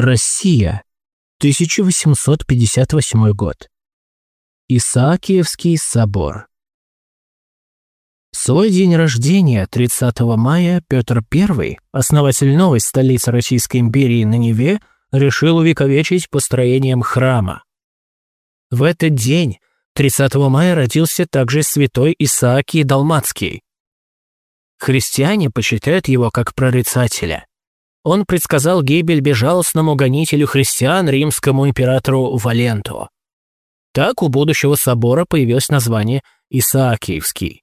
Россия, 1858 год. Исаакиевский собор. Свой день рождения, 30 мая, Петр I, основатель новой столицы Российской империи на Неве, решил увековечить построением храма. В этот день, 30 мая, родился также святой Исаакий Далмацкий. Христиане почитают его как прорицателя – он предсказал гибель безжалостному гонителю христиан римскому императору Валенту. Так у будущего собора появилось название Исаакиевский.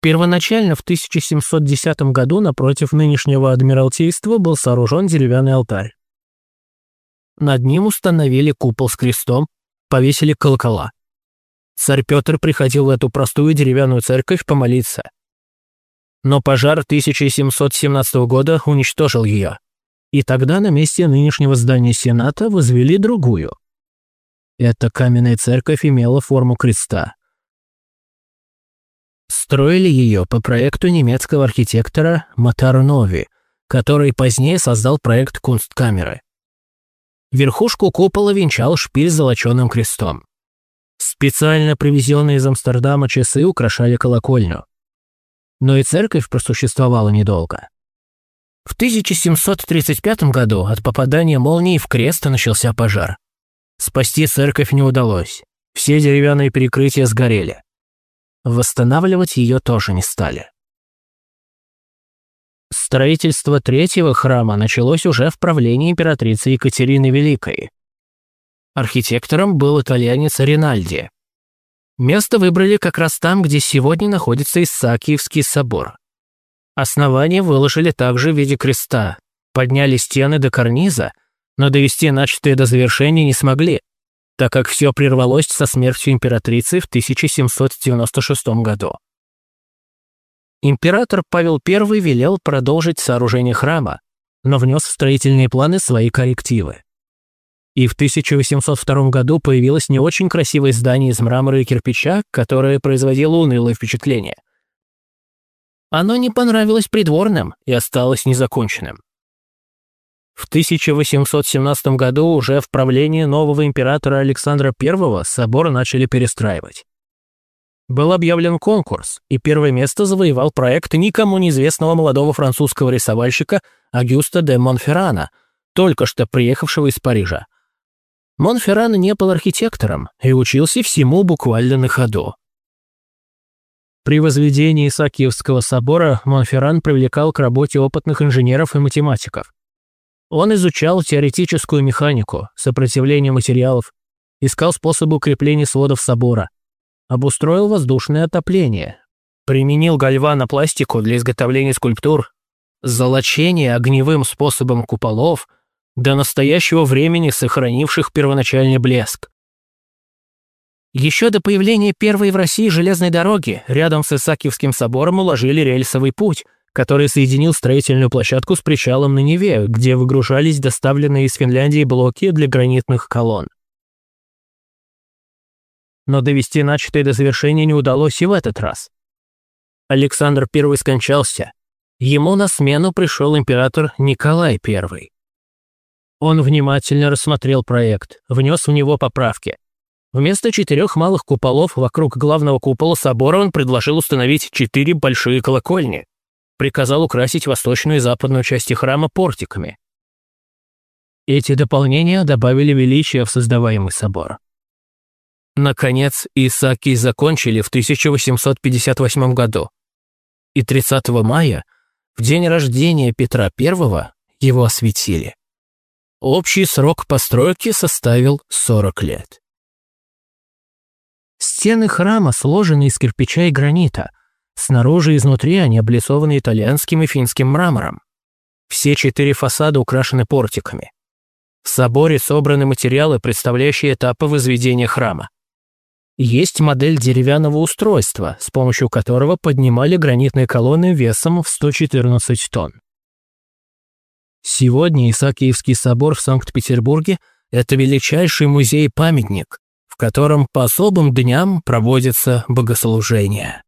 Первоначально в 1710 году напротив нынешнего Адмиралтейства был сооружен деревянный алтарь. Над ним установили купол с крестом, повесили колокола. Царь Петр приходил в эту простую деревянную церковь помолиться – но пожар 1717 года уничтожил ее. И тогда на месте нынешнего здания Сената возвели другую. Эта каменная церковь имела форму креста. Строили ее по проекту немецкого архитектора Матарнови, который позднее создал проект Кунсткамеры. Верхушку купола венчал шпиль с золоченым крестом. Специально привезенные из Амстердама часы украшали колокольню но и церковь просуществовала недолго. В 1735 году от попадания молнии в крест начался пожар. Спасти церковь не удалось. Все деревянные перекрытия сгорели. Восстанавливать ее тоже не стали. Строительство третьего храма началось уже в правлении императрицы Екатерины Великой. Архитектором был итальянец Ринальди. Место выбрали как раз там, где сегодня находится Исаакиевский собор. Основание выложили также в виде креста, подняли стены до карниза, но довести начатое до завершения не смогли, так как все прервалось со смертью императрицы в 1796 году. Император Павел I велел продолжить сооружение храма, но внес в строительные планы свои коррективы. И в 1802 году появилось не очень красивое здание из мрамора и кирпича, которое производило унылое впечатление. Оно не понравилось придворным и осталось незаконченным. В 1817 году уже в правлении нового императора Александра I собор начали перестраивать. Был объявлен конкурс, и первое место завоевал проект никому неизвестного молодого французского рисовальщика Агюста де Монферрана, только что приехавшего из Парижа. Монферран не был архитектором и учился всему буквально на ходу. При возведении Исаакиевского собора Монферран привлекал к работе опытных инженеров и математиков. Он изучал теоретическую механику, сопротивление материалов, искал способы укрепления сводов собора, обустроил воздушное отопление, применил гальванопластику для изготовления скульптур, золочение огневым способом куполов – до настоящего времени сохранивших первоначальный блеск. Еще до появления первой в России железной дороги рядом с Исаакиевским собором уложили рельсовый путь, который соединил строительную площадку с причалом на Неве, где выгружались доставленные из Финляндии блоки для гранитных колонн. Но довести начатое до завершения не удалось и в этот раз. Александр I скончался. Ему на смену пришел император Николай I. Он внимательно рассмотрел проект, внес в него поправки. Вместо четырех малых куполов вокруг главного купола собора он предложил установить четыре большие колокольни. Приказал украсить восточную и западную части храма портиками. Эти дополнения добавили величия в создаваемый собор. Наконец, Исааки закончили в 1858 году. И 30 мая, в день рождения Петра I, его осветили. Общий срок постройки составил 40 лет. Стены храма сложены из кирпича и гранита. Снаружи и изнутри они облицованы итальянским и финским мрамором. Все четыре фасада украшены портиками. В соборе собраны материалы, представляющие этапы возведения храма. Есть модель деревянного устройства, с помощью которого поднимали гранитные колонны весом в 114 тонн. Сегодня Исаакиевский собор в Санкт-Петербурге – это величайший музей-памятник, в котором по особым дням проводятся богослужения.